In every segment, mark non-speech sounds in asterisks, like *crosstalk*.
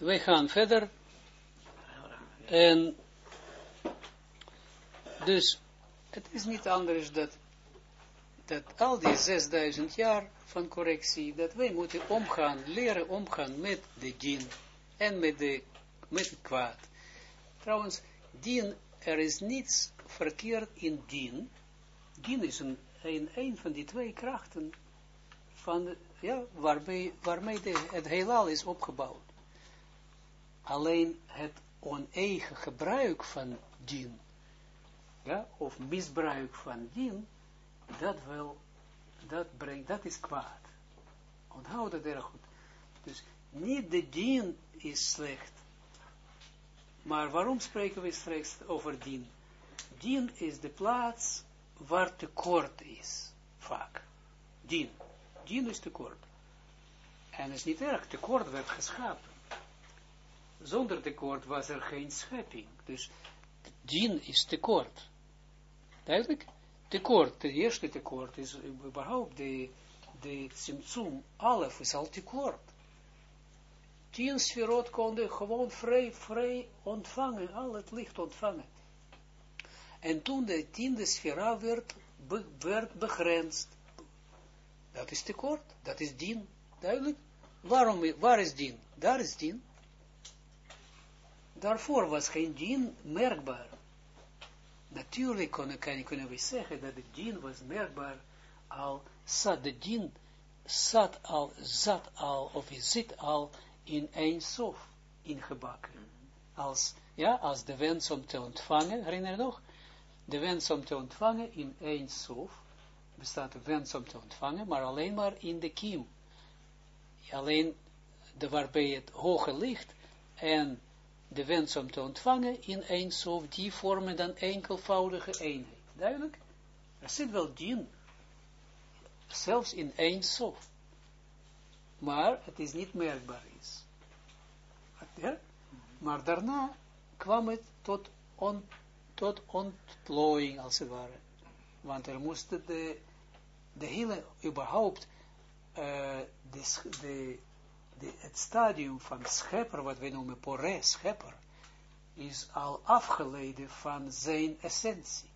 wij gaan verder. En dus, het is niet anders dat, dat al die 6000 jaar van correctie, dat wij moeten omgaan, leren omgaan met de dien en met, de, met het kwaad. Trouwens, dien, er is niets verkeerd in dien. Dien is een, een, van die twee krachten van, ja, waarmee, waarmee de, het heelal is opgebouwd. Alleen het oneigen gebruik van dien, ja, of misbruik van dien, dat wel, dat brengt, dat is kwaad. Onthoud dat erg goed. Dus niet de dien is slecht, maar waarom spreken we slechts over dien? Dien is de plaats waar tekort is, vaak. Dien. Dien is tekort. En het is niet erg, tekort werd geschapen. Zonder tekort was er geen schepping. Dus dien is tekort. Duidelijk? Tekort, de eerste tekort is überhaupt de, de Tsimtsum, alef is al tekort. Tien sferot konden gewoon vrij, vrij ontvangen, al het licht ontvangen. En toen de tiende sfera werd, be, werd begrensd, dat is tekort, dat is dien, duidelijk. Waarom, waar is dien? Daar is dien. Daarvoor was geen dien merkbaar. Natuurlijk kunnen, kunnen we zeggen dat de dien was merkbaar al, zat de dien, zat al, zat al, of zit al in een sof ingebakken. Als, ja, als de wens om te ontvangen, herinner je nog? De wens om te ontvangen in een sof, bestaat de wens om te ontvangen, maar alleen maar in de kiem. Alleen de, waarbij het hoge licht en de wens om te ontvangen in een sof, die vormen dan enkelvoudige eenheid. Duidelijk? Er zit wel dien, zelfs in één sof. Maar het is niet merkbaar is. Maar daarna kwam het tot, on, tot ontplooiing, als het ware. Want er moest de, de hele, überhaupt, uh, de, de, de, het stadium van schepper, wat wij noemen poré, schepper, is al afgeleiden van zijn essentie.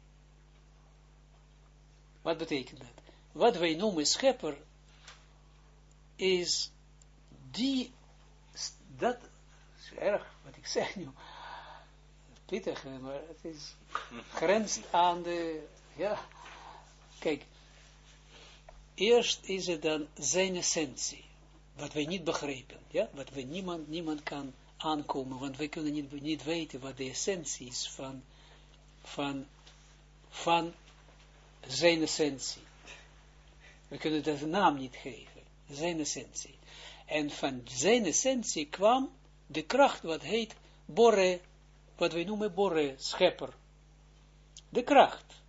Wat betekent dat? Wat wij noemen schepper, is die, dat is erg wat ik *laughs* zeg nu, pittig, maar het is grenst aan de, ja, kijk, eerst is het dan zijn essentie, wat wij niet begrijpen, ja, wat wij niemand, niemand kan aankomen, want wij kunnen niet, niet weten wat de essentie is van, van, van zijn essentie. We kunnen een naam niet geven, zijn essentie. En van zijn essentie kwam de kracht wat heet Borre, wat wij noemen Borre, schepper. De kracht.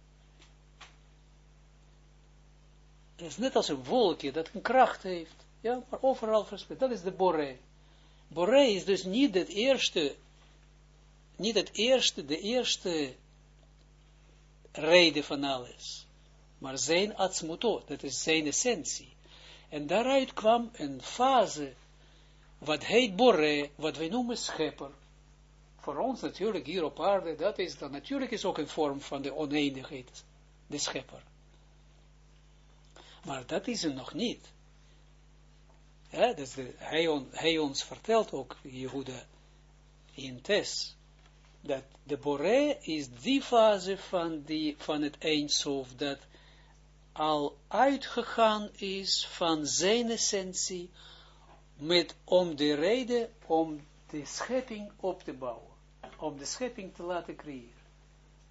Het is net als een wolkje dat een kracht heeft. Ja, maar overal verspreid. Dat is de Borre. Borre is dus niet het eerste, niet het eerste, de eerste reden van alles. Maar zijn atzmuto, dat is zijn essentie. En daaruit kwam een fase wat heet Borre, wat wij noemen schepper. Voor ons natuurlijk hier op aarde, dat is dan natuurlijk is ook een vorm van de oneindigheid, de schepper. Maar dat is er nog niet. Dus hij, on, hij, ons vertelt ook, Jehuda, in Tes, dat de Boré is die fase van, die, van het Eindsof, dat al uitgegaan is van zijn essentie, met, om de reden om de schepping op te bouwen. Om de schepping te laten creëren.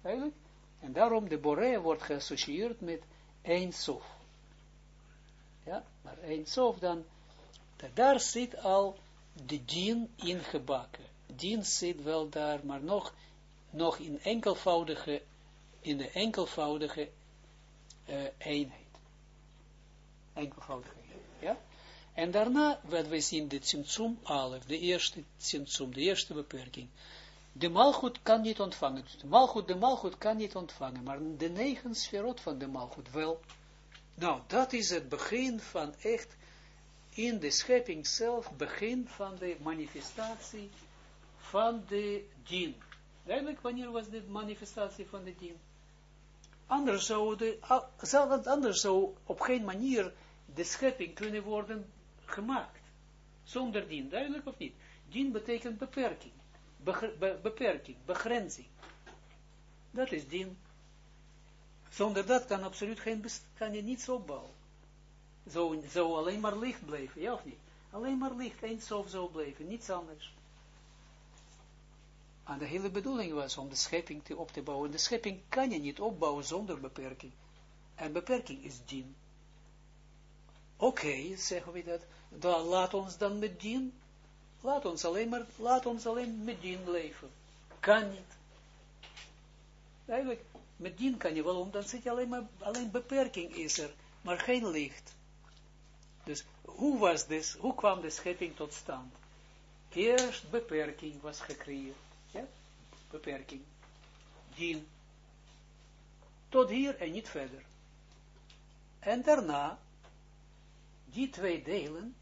Eigenlijk? En daarom de Boré wordt geassocieerd met één sof. Ja, maar één sof dan, daar zit al de dien ingebakken. Dien zit wel daar, maar nog, nog in enkelvoudige, in de enkelvoudige uh, eenheid. Enkelvoudige eenheid, ja? En daarna, wat we zien, de Tsimtsum Alef, de eerste Tsimtsum, de eerste beperking. De malgoed kan niet ontvangen. De malgoed, de malgoed kan niet ontvangen, maar de negen sferot van de malgoed wel. Nou, dat is het begin van echt in de schepping zelf begin van de manifestatie van de dien. Duidelijk, wanneer was de manifestatie van de dien? Anders zou, de, anders zou op geen manier de schepping kunnen worden gemaakt. Zonder dien, duidelijk of niet? Dien betekent beperking, beperking, begrenzing. Dat is dien. Zonder dat kan absoluut geen, kan je niets opbouwen. Zo, alleen maar licht blijven, ja of niet? Alleen maar licht, eens of zo blijven, niets anders. En de hele bedoeling was om de schepping te op te bouwen. De schepping kan je niet opbouwen zonder beperking. En beperking is dien. Oké, zeggen we dat. Dan laat ons dan met dien. Laat ons alleen maar, laat ons alleen met dien leven. Kan niet. Eigenlijk, met dien kan je wel, omdat dan zit je alleen maar, alleen beperking is er, maar geen licht. Dus hoe was dit, hoe kwam de schepping tot stand? Eerst beperking was gecreëerd. Ja? Beperking. Dien. Tot hier en niet verder. En daarna, die twee delen,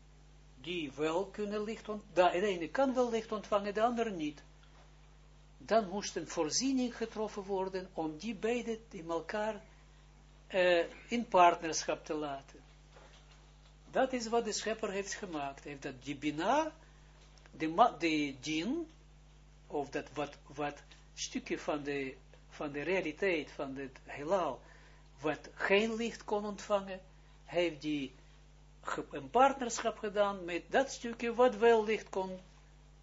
die wel kunnen licht ontvangen, de ene kan wel licht ontvangen, de andere niet. Dan moest een voorziening getroffen worden om die beide in elkaar uh, in partnerschap te laten. Dat is wat de schepper heeft gemaakt. Heeft dat die bina, de, de dien, of dat wat, wat stukje van de, van de realiteit, van het heelal, wat geen licht kon ontvangen, heeft die een partnerschap gedaan met dat stukje wat wel licht kon,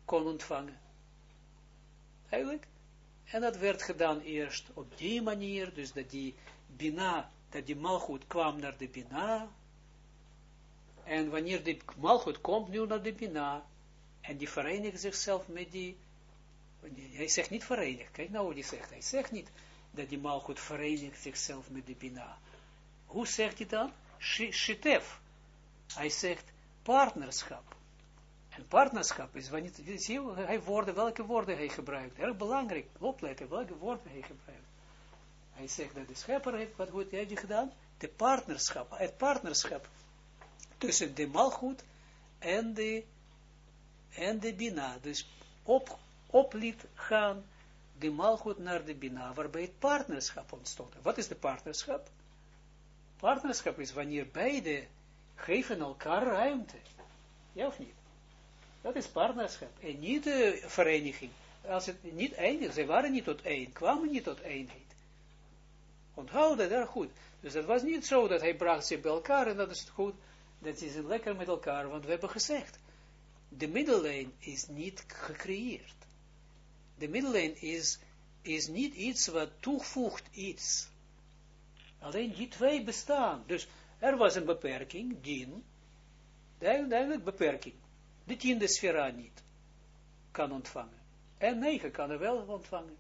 kon ontvangen. Eigenlijk. En dat werd gedaan eerst op die manier, dus dat die bina, dat die malgoed kwam naar de bina, en wanneer die malgoed komt nu naar de bina, en die verenigt zichzelf met die, hij zegt niet verenigd, kijk nou wat hij zegt, hij zegt niet dat die malgoed verenigt zichzelf met de bina. Hoe zegt hij dan? Shitef. Hij zegt partnerschap. En partnerschap is, wanneer, zie je, hij welke woorden hij gebruikt. Heel belangrijk, opletten, welke woorden hij gebruikt. Hij zegt dat de schepper heeft, wat goed heeft hij gedaan? De partnerschap, het partnerschap tussen de malgoed en de, en de bina. Dus op, op gaan de malgoed naar de bina, waarbij het partnerschap ontstond. Wat is de partnerschap? Partnerschap is wanneer beide geven elkaar ruimte. Ja of niet? Dat is partnerschap. En niet de vereniging. Als het niet één ze waren niet tot één, kwamen niet tot eenheid. Onthoud dat daar goed. Dus het was niet zo dat hij bracht ze bij elkaar en dat is het goed. Dat is lekker met elkaar, want we hebben gezegd. De middellijn is niet gecreëerd. De middellijn is, is niet iets wat toevoegt iets. Alleen die twee bestaan. Dus er was een beperking, dien, duidelijk beperking. De tiende sfera niet kan ontvangen. En negen kan er wel ontvangen.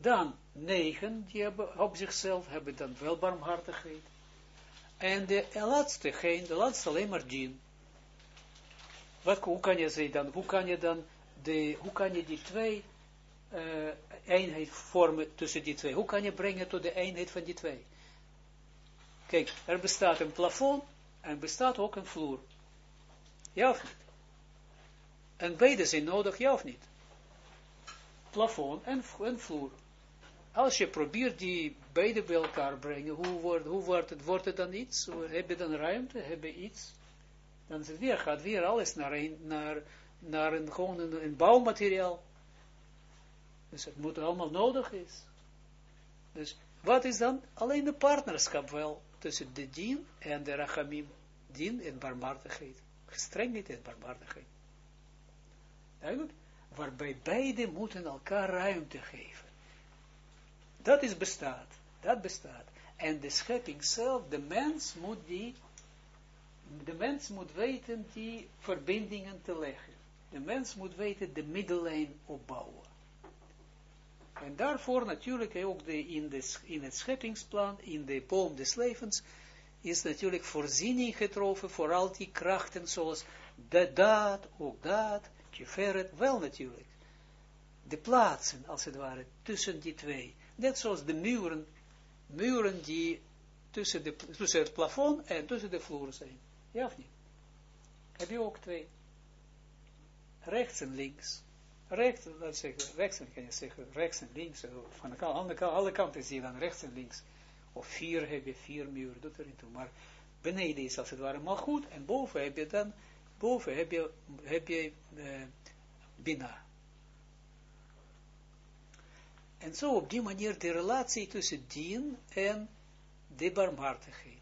Dan negen, die hebben op zichzelf, hebben dan wel barmhartigheid. En de laatste, geen, de laatste alleen maar dien. Wat, hoe kan je ze dan, hoe kan je dan, de, hoe kan je die twee uh, eenheid vormen tussen die twee? Hoe kan je brengen tot de eenheid van die twee? Kijk, er bestaat een plafond en bestaat ook een vloer. Ja of niet? En beide zijn nodig, ja of niet? Plafond en, en vloer. Als je probeert die beide bij elkaar brengen, hoe wordt, hoe wordt het? Wordt het dan iets? Heb je dan ruimte? Heb je iets? Dan het weer, gaat weer alles naar een, naar, naar een, gewoon een, bouwmateriaal. Dus het moet allemaal nodig is. Dus wat is dan? Alleen de partnerschap wel tussen de dien en de rachamim. Dien en barmhartigheid. Gestrengheid en barmhartigheid. Duidelijk? Waarbij beide moeten elkaar ruimte geven. Dat is bestaat. Dat bestaat. En de schepping zelf, de mens moet die, de mens moet weten die verbindingen te leggen. De mens moet weten de middellijn opbouwen. En daarvoor natuurlijk ook de, in, in het scheppingsplan, in de boom des levens, is natuurlijk voorziening getroffen voor al die krachten, zoals de daad, ook daad, Tiferet, wel natuurlijk. De plaatsen, als het ware, tussen die twee. Net zoals de muren, muren die tussen, de, tussen het plafond en tussen de vloer zijn. Ja of niet? heb je ook twee. Rechts en links. Rechts, laat zeggen, rechts en kan je zeggen, rechts en links. Van de alle, alle kanten zie je dan rechts en links. Of vier heb je, vier muren, doet er niet toe. Maar beneden is als het ware maar goed. En boven heb je dan, boven heb je, heb je uh. En zo op die manier de relatie tussen dien en de barmhartigheid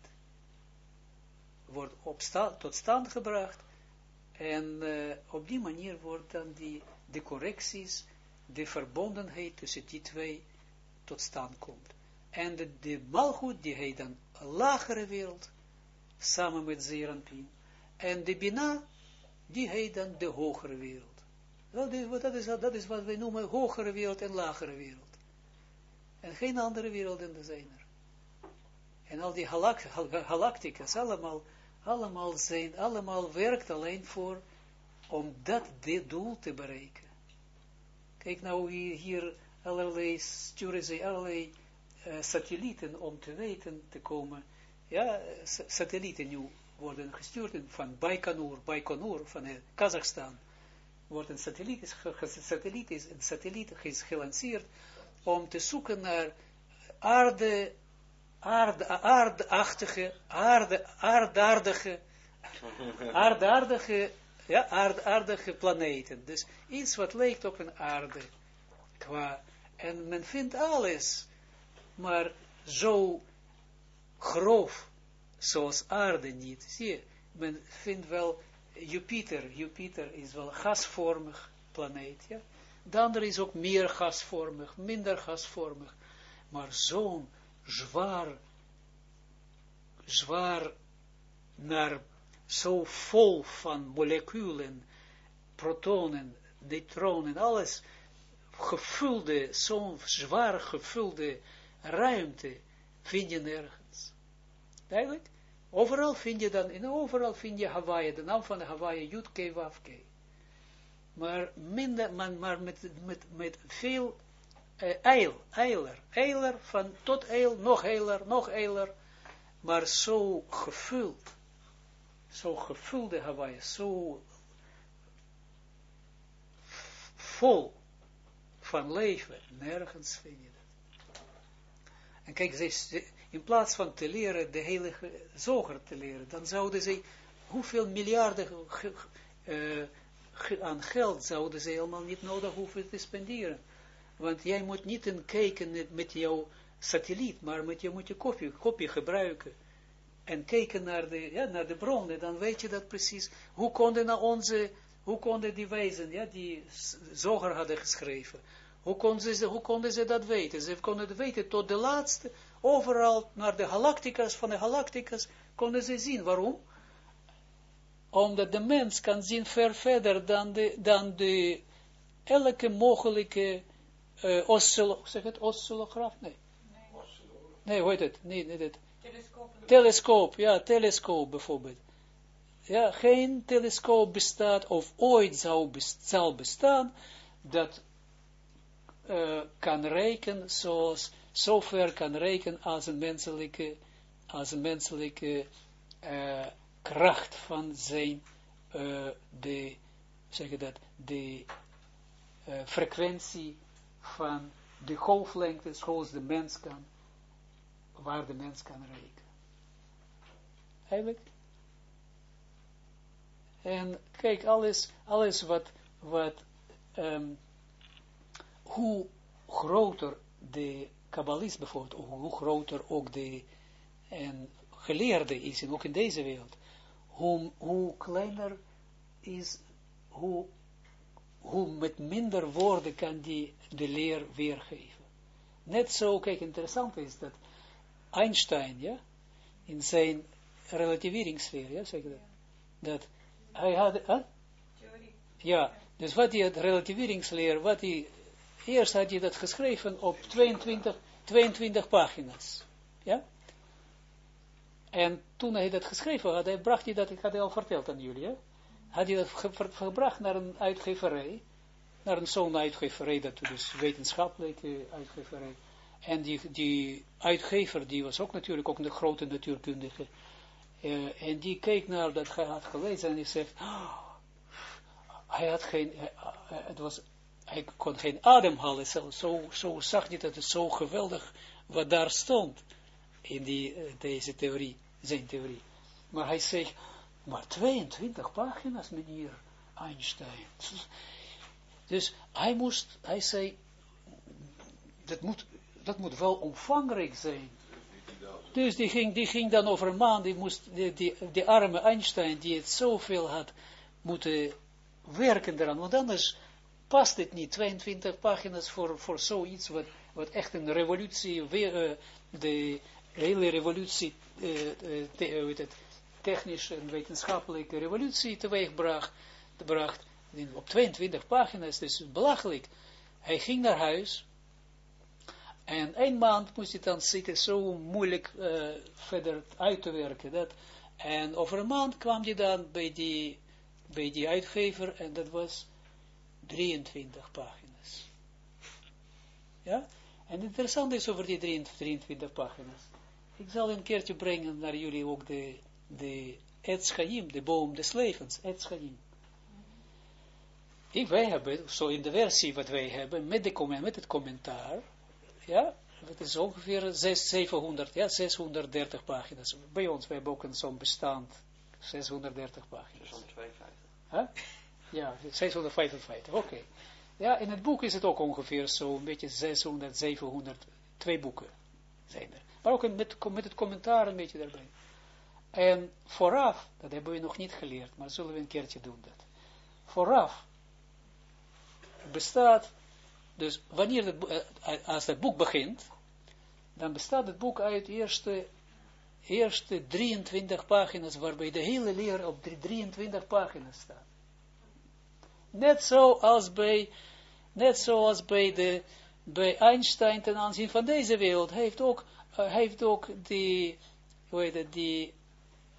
wordt tot stand gebracht en uh, op die manier wordt dan die, de correcties, de verbondenheid tussen die twee tot stand komt. En de, de malgoed, die heet dan lagere wereld, samen met Zeranpin. En de Bina, die heet dan de hogere wereld. Dat is, dat is wat wij noemen hogere wereld en lagere wereld. En geen andere werelden zijn er. En al die galacticas, allemaal, allemaal zijn, allemaal werkt alleen voor, om dat dit doel te bereiken. Kijk nou, hier, hier allerlei, sturen ze allerlei uh, satellieten om te weten te komen. Ja, satellieten nu worden gestuurd van Baikonur, Baikonur van uh, Kazachstan. Wordt een satelliet, satelliet is een satelliet gelanceerd om te zoeken naar aarde, aarde, aardachtige, aarde, aardaardige, *laughs* aardaardige, ja, aardaardige planeten. Dus iets wat lijkt op een aarde. Qua, en men vindt alles, maar zo grof, zoals aarde niet. Zie je, men vindt wel Jupiter, Jupiter is wel gasvormig planeet, ja. De andere is ook meer gasvormig, minder gasvormig. Maar zo'n zwaar, zwaar naar, zo vol van moleculen, protonen, neutronen, alles gevulde, zo'n zwaar gevulde ruimte vind je nergens. Duidelijk? Overal vind je dan, en overal vind je Hawaii, de naam van Hawaii, Yud Wafke maar minder, maar, met, met, met veel uh, eil, eiler, eiler, van tot eil, nog eiler, nog eiler, maar zo gevuld, zo gevulde Hawaii, zo vol van leven, nergens vind je dat. En kijk, in plaats van te leren, de hele zoger te leren, dan zouden ze hoeveel miljarden uh, aan geld zouden ze helemaal niet nodig hoeven te spenderen. Want jij moet niet een kijken met jouw satelliet, maar met je moet je kopie, kopie gebruiken. En kijken naar de, ja, naar de bronnen, dan weet je dat precies. Hoe konden nou onze, hoe konden die wijzen, ja, die zoger hadden geschreven. Hoe konden, ze, hoe konden ze dat weten? Ze konden het weten tot de laatste, overal naar de galacticas, van de galacticas, konden ze zien. Waarom? Omdat de mens kan zien ver verder dan de, dan de elke mogelijke uh, oscillo, zeg het, oscillograaf? Nee. Nee, hoe heet het? Nee, nee, het. Telescoop. Telescoop, ja, telescoop bijvoorbeeld. Ja, geen telescoop bestaat, of ooit zou zal bestaan, dat uh, kan rekenen, zoals, zover kan rekenen als een menselijke, als een menselijke uh, kracht van zijn, uh, de, zeg dat, de uh, frequentie van de golflengte, zoals de mens kan, waar de mens kan rekenen. Eigenlijk. En kijk, alles, alles wat, wat um, hoe groter de kabbalist bijvoorbeeld, hoe groter ook de en geleerde is, en ook in deze wereld, hoe, hoe kleiner is, hoe, hoe met minder woorden kan die de leer weergeven. Net zo, kijk, interessant is dat Einstein, ja, in zijn relativeringsleer, ja, zeg dat, dat hij had, huh? ja, dus wat hij, het relativeringsleer, wat hij, eerst had hij dat geschreven op 22, 22 pagina's, ja, en toen hij dat geschreven had, hij bracht hij dat, ik had hij al verteld aan jullie, hè? had hij dat gebracht naar een uitgeverij, naar een zo'n uitgeverij, dat dus wetenschappelijke uitgeverij. En die, die uitgever, die was ook natuurlijk ook een grote natuurkundige. uh, en die keek naar dat hij had gelezen en die zegt, oh, hij had geen, uh, het was, hij kon geen adem halen, zo, zo, zo zag hij dat het zo geweldig wat daar stond in die, uh, deze theorie, zijn theorie. Maar hij zegt, maar 22 pagina's, meneer Einstein. Dus hij moest, hij zei, dat moet, dat moet wel omvangrijk zijn. Dus die ging, die ging dan over een maand, die moest, die, die, arme Einstein, die het zoveel had moeten werken eraan, want anders past het niet, 22 pagina's voor, voor zoiets, wat, wat echt een revolutie, weer, uh, de hele revolutie, uh, het, technische en wetenschappelijke revolutie teweegbracht, bracht, op 22 pagina's, dus belachelijk. Hij ging naar huis, en een maand moest hij dan zitten, zo moeilijk verder uit te werken. Dat. En over een maand kwam hij dan bij die, bij die uitgever en dat was 23 pagina's. Ja? En interessant is over die 23 pagina's. Ik zal een keertje brengen naar jullie ook de, de Etschaim, de boom des levens, Etschaim. Ik, wij hebben, zo in de versie wat wij hebben, met, de, met het commentaar, ja, het is ongeveer 6, 700, ja, 630 pagina's. Bij ons, wij hebben ook zo'n bestand, 630 pagina's. 652. Huh? Ja, 655, oké. Okay. Ja, in het boek is het ook ongeveer zo'n beetje 600, 700, twee boeken zijn er. Maar ook met, met het commentaar een beetje daarbij. En vooraf, dat hebben we nog niet geleerd, maar zullen we een keertje doen dat. Vooraf bestaat dus wanneer het, uh, als het boek begint, dan bestaat het boek uit de eerste, eerste 23 pagina's, waarbij de hele leer op 23 pagina's staat. Net zoals bij, net zoals bij, de, bij Einstein ten aanzien van deze wereld, heeft ook, uh, heeft ook die, hoe heet het, die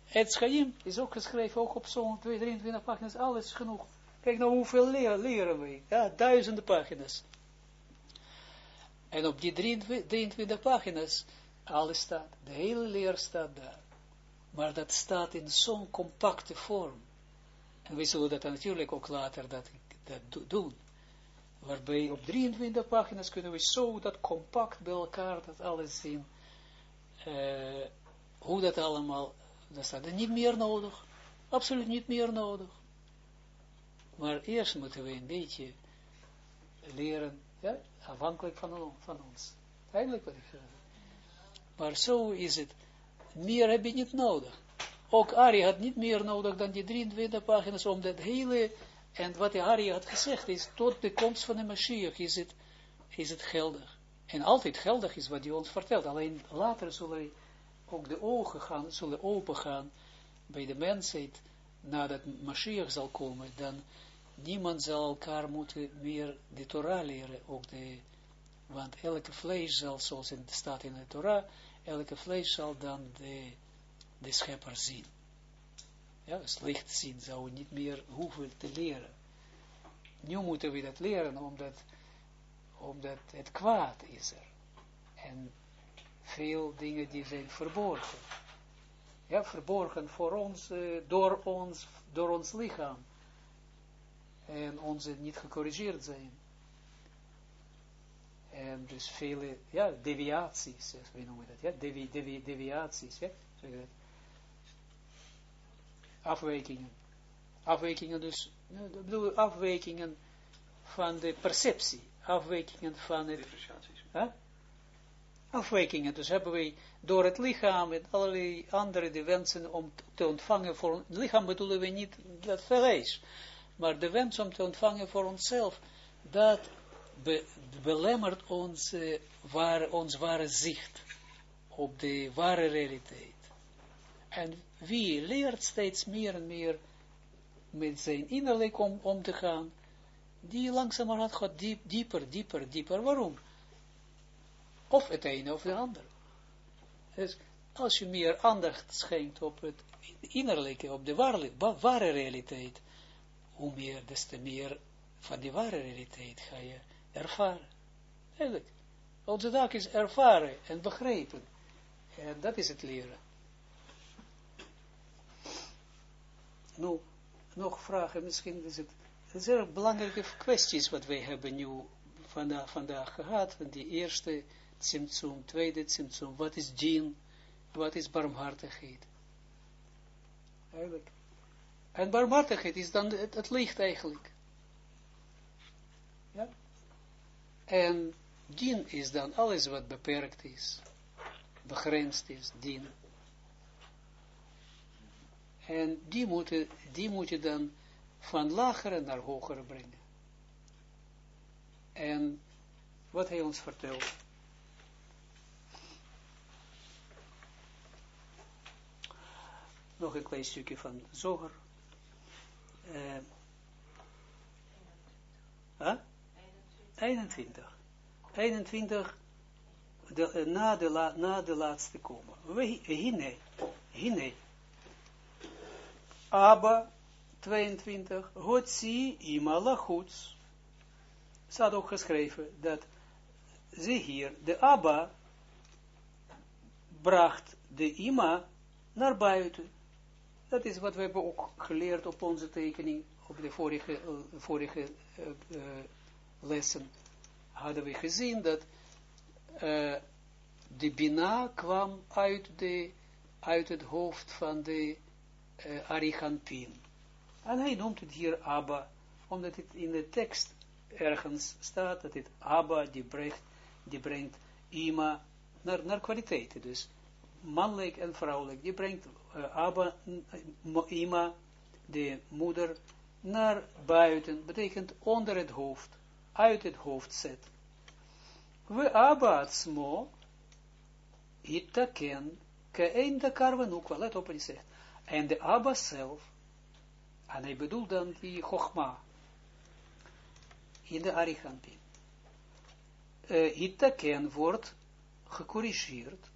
Het is ook geschreven, ook op zo'n 23 pagina's, alles genoeg. Kijk nou hoeveel leren, leren we. Ja, duizenden pagina's. En op die 23, pagina's, alles staat, de hele leer staat daar. Maar dat staat in zo'n compacte vorm. En we zullen dat natuurlijk ook later dat, dat doen. Waarbij op 23 pagina's kunnen we zo dat compact bij elkaar, dat alles zien. Uh, hoe dat allemaal, dat staat er niet meer nodig. Absoluut niet meer nodig. Maar eerst moeten we een beetje leren ja, afhankelijk van, van ons. Eindelijk wat ik zeg. Maar zo is het. Meer heb je niet nodig. Ook Ari had niet meer nodig dan die 23 pagina's om dat hele, en wat Ari had gezegd is, tot de komst van de Mashiach is het, is het geldig. En altijd geldig is wat hij ons vertelt. Alleen later zullen ook de ogen gaan, zullen open gaan bij de mensheid, nadat Mashiach zal komen, dan niemand zal elkaar moeten meer de Torah leren, ook de, want elke vlees zal, zoals het staat in de Torah, elke vlees zal dan de, de schepper zien. Ja, licht zien zou niet meer hoeven te leren. Nu moeten we dat leren, omdat, omdat het kwaad is er. En veel dingen die zijn verborgen. Ja, verborgen voor ons, uh, door ons, door ons lichaam en onze niet gecorrigeerd zijn. En dus vele, ja, deviaties, we noemen dat, ja, devi, devi, deviaties, ja. Afwijkingen. Afwijkingen dus, ik bedoel afwijkingen van de perceptie, afwijkingen van het... Huh? Afwijkingen, dus hebben wij door het lichaam en allerlei andere de wensen om te ontvangen voor het lichaam bedoelen we niet dat vlees, maar de wens om te ontvangen voor onszelf, dat be, belemmert ons, waar, ons ware zicht op de ware realiteit. En wie leert steeds meer en meer met zijn innerlijk om, om te gaan, die langzamerhand gaat diep, dieper, dieper, dieper. Waarom? Of het ene of het andere. Dus als je meer aandacht schenkt op het innerlijke, op de ware, ware realiteit, hoe meer, des te meer van die ware realiteit ga je ervaren. Eigenlijk. Onze dag is ervaren en begrepen. En dat is het leren. Nou, nog vragen, misschien is het, het zijn belangrijke kwesties wat wij hebben nu vandaag, vandaag gehad, van die eerste Tsimtsum, tweede Tsimtsum, wat is djinn, wat is barmhartigheid. Eigenlijk. En barmhartigheid is dan het, het licht eigenlijk. Ja? En dien is dan alles wat beperkt is, begrensd is, dien. En die moet, die moet je dan van lagere naar hogere brengen. En wat hij ons vertelt. Nog een klein stukje van Zoger. Uh, huh? 21. 21. De, uh, na, de na de laatste komen. Hine, hine. Abba 22. Hotzi ima lachuts. Staat ook geschreven dat ze hier, de Abba, bracht de ima naar buiten. Dat is wat we hebben ook geleerd op onze tekening, op de vorige, uh, vorige uh, uh, lessen. Hadden we gezien dat de Bina kwam uit, de, uit het hoofd van de uh, Arigantin. En hij noemt het hier Abba, omdat het in de tekst ergens staat dat het Abba die brengt, die brengt Ima naar, naar kwaliteiten. Dus mannelijk en vrouwelijk. Die brengt uh, Abba, Ima, de moeder, naar buiten. Betekent onder het hoofd. Uit het hoofd zet. We Abba smo, itaken, ke een de karven ook wel. Let op wat zegt. En de Abba zelf, en hij bedoelt dan die Chogma, in de Arichampin. Uh, Itaken wordt gecorrigeerd,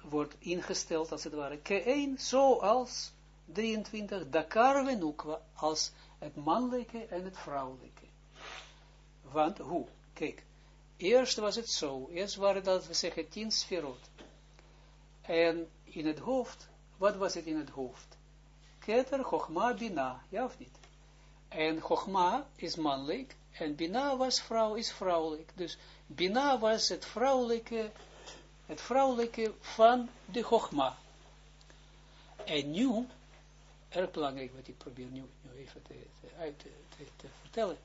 wordt ingesteld als het ware, K1 zoals 23, Dakar Venukwa, als het mannelijke en het vrouwelijke. Want hoe? Kijk, eerst was het zo, eerst waren dat, we zeggen, tien sferot. En in het hoofd, wat was het in het hoofd? Keter, Chogma, Bina, ja of niet? En Chogma is mannelijk, en Bina was vrouw, is vrouwelijk. Dus Bina was het vrouwelijke, het vrouwelijke van de Chogma. En nu, erg belangrijk wat ik probeer nu, even te, uit te, vertellen.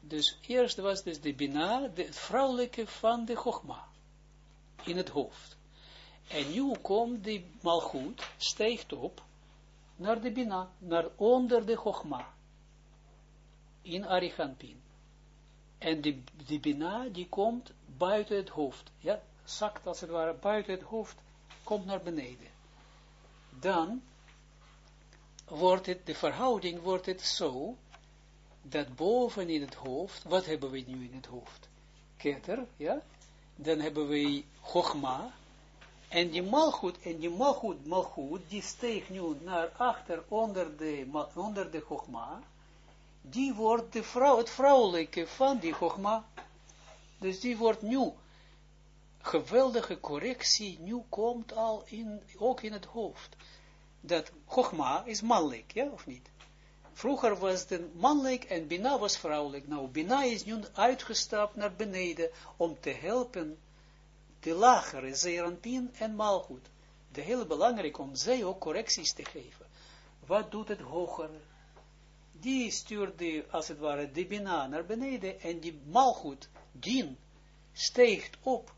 Dus eerst was dus de Bina, de, het vrouwelijke van de Chogma. In het hoofd. En nu komt die malgoed, stijgt op, naar de Bina, naar onder de Chogma in Arichampin. En die, die Bina, die komt buiten het hoofd. Ja, zakt als het ware buiten het hoofd, komt naar beneden. Dan wordt het, de verhouding wordt het zo, dat boven in het hoofd, wat hebben we nu in het hoofd? Keter, ja? Dan hebben we Chogma, en die malgoed, en die malgoed, malgoed, die steeg nu naar achter onder de, onder de Chogma, die wordt de vrouw, het vrouwelijke van die Chogma. Dus die wordt nu, geweldige correctie, nu komt al in, ook in het hoofd. Dat Chogma is mannelijk, ja, of niet? Vroeger was het mannelijk en Bina was vrouwelijk. Nou, Bina is nu uitgestapt naar beneden om te helpen de lagere Zeranpin en Malchut. De hele belangrijk om zij ook correcties te geven. Wat doet het hogere? die stuurt die, als het ware, de Bina naar beneden en die Malchut, Din, steegt op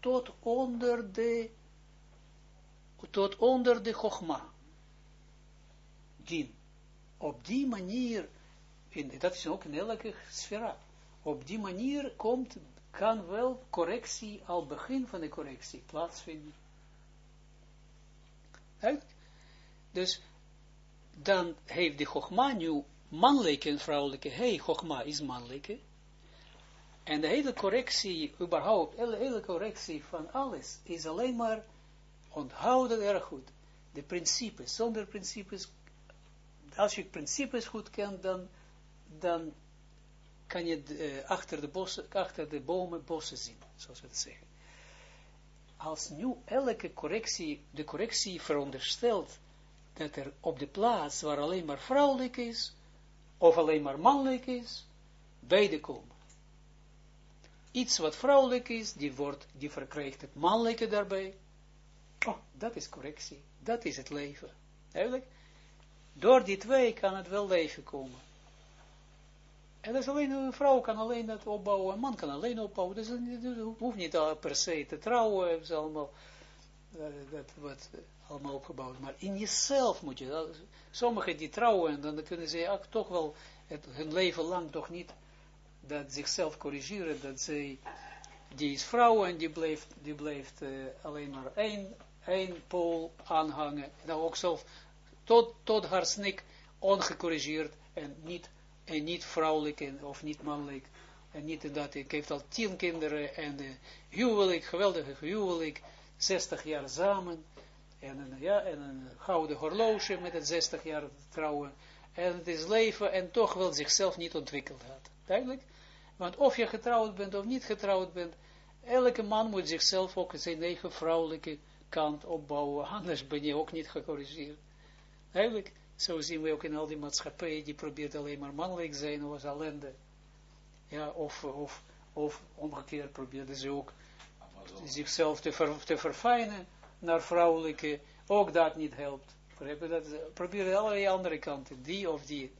tot onder de, tot onder de Chogma. Din. Op die manier, in, dat is ook in elke sfera, op die manier komt, kan wel correctie, al begin van de correctie, plaatsvinden. Dus, dan heeft de Chogma nu mannelijke en vrouwelijke, hey, Chogma is mannelijke, en de hele correctie, überhaupt, de hele correctie van alles, is alleen maar, onthouden erg goed, de principes, zonder principes, als je principes goed kent, dan, dan kan je uh, achter, de bossen, achter de bomen bossen zien, zoals we het zeggen. Als nu elke correctie, de correctie veronderstelt, dat er op de plaats waar alleen maar vrouwelijk is, of alleen maar mannelijk is, beide komen. Iets wat vrouwelijk is, die, wordt, die verkrijgt het mannelijke daarbij. Oh, dat is correctie. Dat is het leven. Duidelijk? Door die twee kan het wel leven komen. En dat is alleen, een vrouw kan alleen dat opbouwen, een man kan alleen opbouwen. Dus het hoeft niet per se te trouwen, ze allemaal, eh, dat wordt allemaal opgebouwd. Maar in jezelf moet je, sommigen die trouwen, dan kunnen ze ook toch wel het, hun leven lang toch niet dat zichzelf corrigeren, dat zij, die is vrouw en die blijft, die blijft uh, alleen maar één, één pool aanhangen. En dan ook zelf tot, tot haar snik ongecorrigeerd en niet, en niet vrouwelijk en, of niet mannelijk. En niet dat ik heeft al tien kinderen en uh, huwelijk, geweldige huwelijk, 60 jaar samen. En een, ja, en een gouden horloge met het 60 jaar trouwen. En het is leven en toch wel zichzelf niet ontwikkeld had. Duidelijk? Want of je getrouwd bent of niet getrouwd bent, elke man moet zichzelf ook zijn eigen vrouwelijke kant opbouwen, anders ben je ook niet gecorrigeerd. Eigenlijk, zo zien we ook in al die maatschappijen, die probeert alleen maar mannelijk zijn, of ellende. Ja, of, of, of omgekeerd probeerden ze ook zichzelf te, ver, te verfijnen naar vrouwelijke, ook dat niet helpt. Dat, probeer allerlei andere kanten, die of die.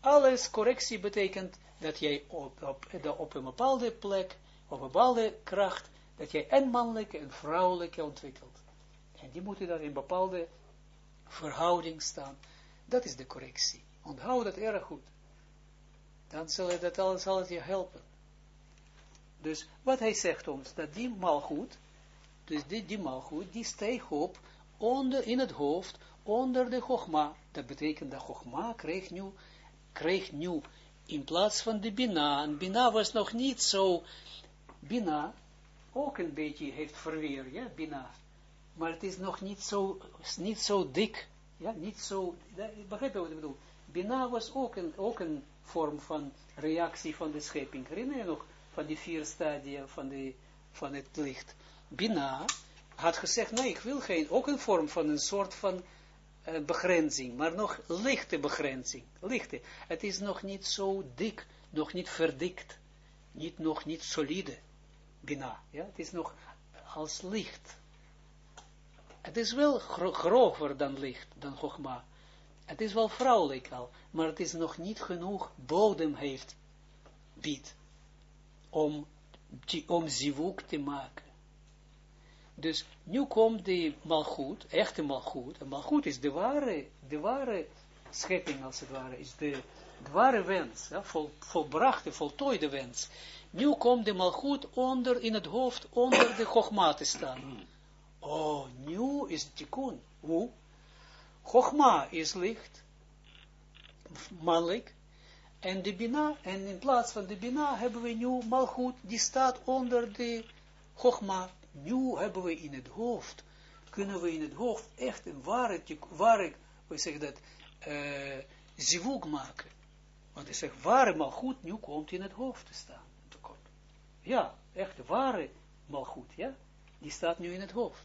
Alles correctie betekent dat jij op, op, op een bepaalde plek, op een bepaalde kracht, dat jij en mannelijke en vrouwelijke ontwikkelt. En die moeten dan in bepaalde verhouding staan. Dat is de correctie. Onthoud dat erg goed. Dan zal het, dat alles je helpen. Dus wat hij zegt ons, dat die malgoed, dus die, die malgoed, die steeg op onder, in het hoofd, onder de gogma. Dat betekent dat gogma kreeg nu, nu in plaats van de Bina. En Bina was nog niet zo, Bina ook een beetje heeft verweer, ja, Bina. Maar het is nog niet zo, niet zo dik, ja, niet zo, begrijp je wat ik bedoel? Bina was ook een, ook een vorm van reactie van de schepping. Herinner je nog van die vier stadia van, de, van het licht? Bina had gezegd, nee, ik wil geen, ook een vorm van een soort van uh, begrenzing, maar nog lichte begrenzing, lichte. Het is nog niet zo dik, nog niet verdikt, niet, nog niet solide, bina, ja, het is nog als licht. Het is wel gro grover dan licht, dan Chogma. Het is wel vrouwelijk al, maar het is nog niet genoeg bodem heeft, biedt, om, om zivuk te maken. Dus nu komt de malgoed, echte malgoed. En malgoed is de ware, de ware schepping als het ware, is de, ware wens, ja, vol, volbrachte, voltooide wens. Nu komt de malgoed onder, in het hoofd, onder de chogma te staan. Oh, nu is tikkun. Hoe? Chogma is licht, mannelijk, en de bina, en in plaats van de bina hebben we nu malgoed, die staat onder de chogma, nu hebben we in het hoofd, kunnen we in het hoofd echt een ware, ware hoe zeg dat, uh, zivug maken. Want ik zeg, ware malgoed nu komt in het hoofd te staan. Ja, echt ware malgoed, ja. Die staat nu in het hoofd.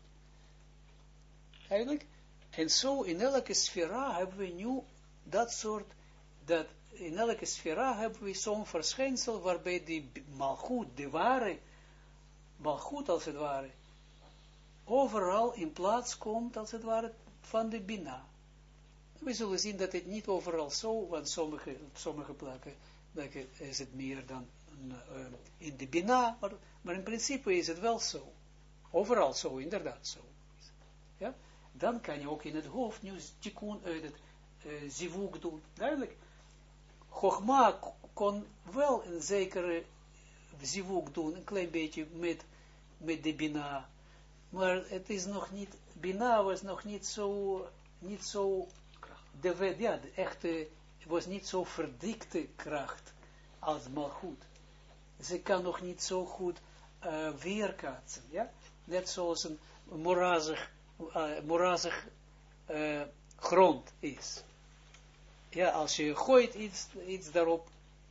Eigenlijk. En zo in elke sfera hebben we nu dat soort, dat in elke sfera hebben we zo'n verschijnsel waarbij die malgoed, de ware wel goed als het ware, overal in plaats komt als het ware van de Bina. We zullen zien dat het niet overal zo, want sommige, sommige plekken, is het meer dan uh, in de Bina, maar, in principe is het wel zo. Overal zo, inderdaad zo. Ja? Dan kan je ook in het hoofd nu tikkun uit het uh, zivuk doen. Duidelijk. Chogma kon wel een zekere zivuk doen, een klein beetje met met de Bina. Maar het is nog niet, Bina was nog niet zo, niet zo, de, ja, de echte, was niet zo verdikte kracht als Malchut. Ze kan nog niet zo goed uh, weerkaatsen, ja. Net zoals een morazig, uh, morazig uh, grond is. Ja, als je gooit iets, iets daarop,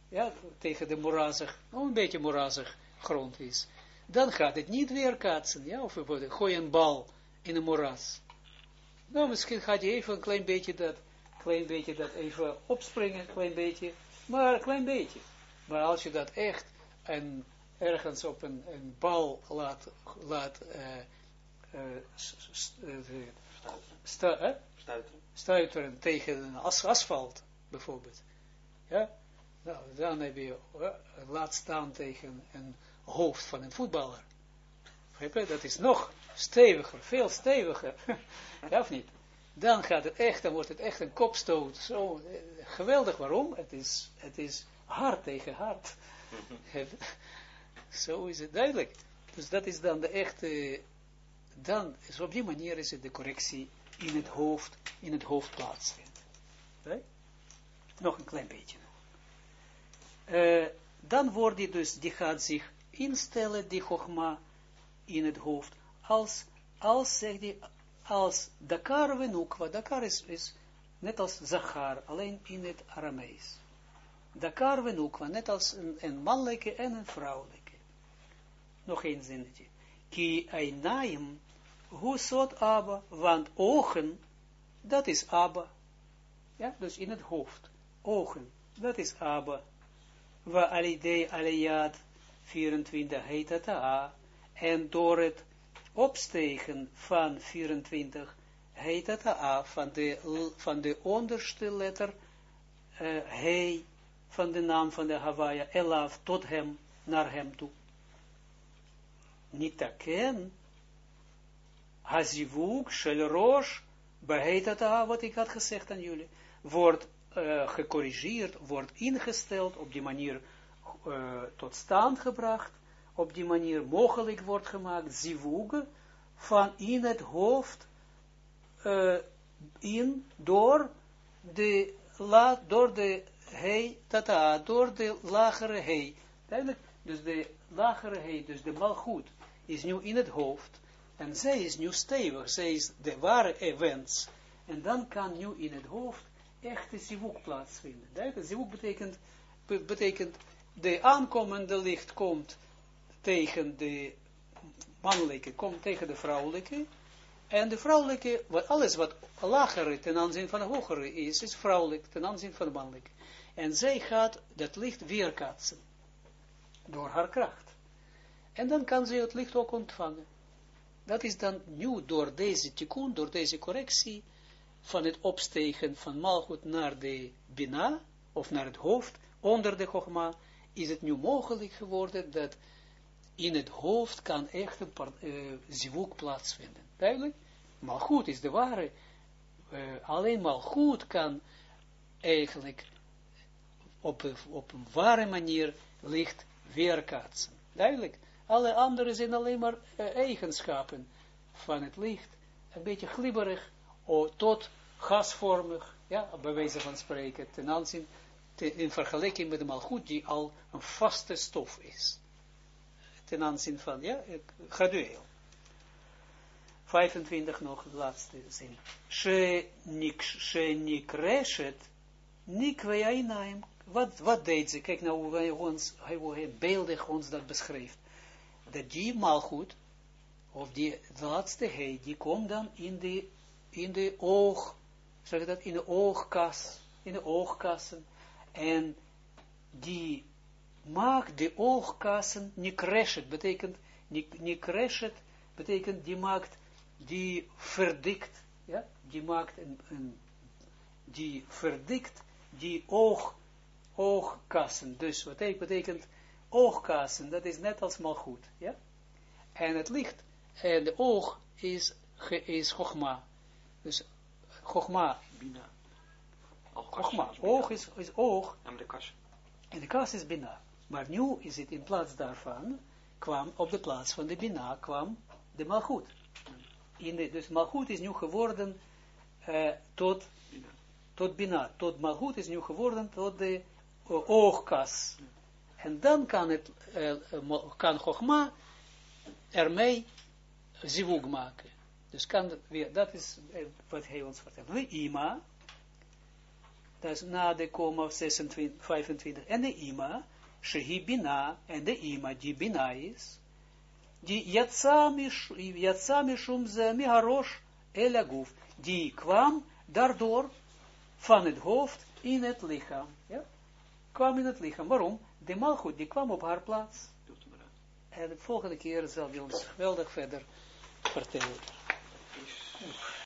ja, tegen de morazig, nog een beetje morazig grond is, dan gaat het niet weerkaatsen, ja, of gooi een bal in een moras. Nou, misschien gaat hij even een klein beetje dat, klein beetje dat even opspringen, een klein beetje, maar een klein beetje. Maar als je dat echt en ergens op een, een bal laat, laat uh, uh, sta, stuiteren tegen een as asfalt, bijvoorbeeld. Ja, nou, dan heb je, laat staan tegen een hoofd van een voetballer. Dat is nog steviger, veel steviger. *laughs* ja of niet? Dan gaat het echt, dan wordt het echt een kopstoot. Zo, eh, geweldig, waarom? Het is, het is hard tegen hard. *laughs* Zo is het duidelijk. Dus dat is dan de echte, dan, is op die manier is het de correctie in het hoofd, in het hoofd plaatsvindt. Nog een klein beetje. Uh, dan wordt die dus, die gaat zich instellen, die chogma, in het hoofd, als, als, zegt hij, als Dakar venukwa, Dakar is, is net als Zachar, alleen in het Aramees. Dakar venukwa, net als een, een mannelijke en een vrouwelijke. Nog één zinnetje. Ki einaim, hoe soort Abba, want ogen, dat is Abba. Ja, dus in het hoofd. Ogen, dat is Abba. Wa alidei aliyat 24 heet het A. En door het opstegen van 24 heet het A van de, van de onderste letter uh, he van de naam van de Hawaii Elaf tot hem, naar hem toe. Nitaken Hazivuk Shel Rosh beheet het A, wat ik had gezegd aan jullie, wordt uh, gecorrigeerd, wordt ingesteld, op die manier uh, tot stand gebracht, op die manier mogelijk wordt gemaakt, zivug, van in het hoofd, uh, in, door de, la, door de hei, tata, door de lagere hei. Duidelijk, dus de lagere hei, dus de malgoed, is nu in het hoofd, en zij is nu stevig, zij is de ware events, en dan kan nu in het hoofd echte zivuk plaatsvinden. Duidelijk, zivuk betekent, betekent, de aankomende licht komt tegen de mannelijke, komt tegen de vrouwelijke, en de vrouwelijke, wat, alles wat lager ten aanzien van hogere is, is vrouwelijk ten aanzien van mannelijke. En zij gaat dat licht weerkaatsen, door haar kracht. En dan kan ze het licht ook ontvangen. Dat is dan nu door deze tikkun, door deze correctie, van het opstegen van Malchut naar de Bina, of naar het hoofd, onder de Chogma, is het nu mogelijk geworden dat in het hoofd kan echt een uh, zivuk plaatsvinden. Duidelijk? Goed is de ware. Uh, alleen goed kan eigenlijk op, op een ware manier licht weerkaatsen. Duidelijk? Alle andere zijn alleen maar uh, eigenschappen van het licht. Een beetje glibberig tot gasvormig, ja, bij wijze van spreken, ten aanzien, in vergelijking met de malgoed die al een vaste stof is ten aanzien van, ja, gradueel. 25 nog, de laatste zin. She nikreshet nikweainaim. Wat, wat deed ze? Kijk nou hoe hij ons, hoe hij beeldig ons dat beschrijft. Dat die malgoed, of die laatste hij, die komt dan in de, in de oog, zeg dat, in de oogkas, in de oogkassen. En die maakt de oogkassen nikreshet, betekent, nikreshet, betekent die maakt, die verdikt, ja, die maakt een, een die verdikt die oog, oogkassen. Dus wat betekent oogkassen, dat is net als malgoed, ja. En het licht, en de oog is, is chogma. Dus chogma. Bina. Chogma. Oog is, is oog. En de kas. En de kas is bina. Maar nu is het in plaats daarvan, kwam op de plaats van de Bina, kwam de. In de, dus Malchut is nu geworden uh, tot, tot Bina. Tot Malchut is nu geworden tot de uh, oogkas. En dan kan het, uh, kan Chogma ermee zivug maken. Dus kan weer, dat is wat hij ons vertelt. De ima, dat is na de komma 26, 25, en de ima, Shehi Bina, en de Ima die Bina is, die Yatsa Mishum ze Miharosh elaguf, die kwam daardoor van het hoofd in het lichaam. Ja? Kwam in het lichaam. Waarom? De malgoed, die kwam op haar plaats. En de volgende keer zal hij ons geweldig verder vertellen.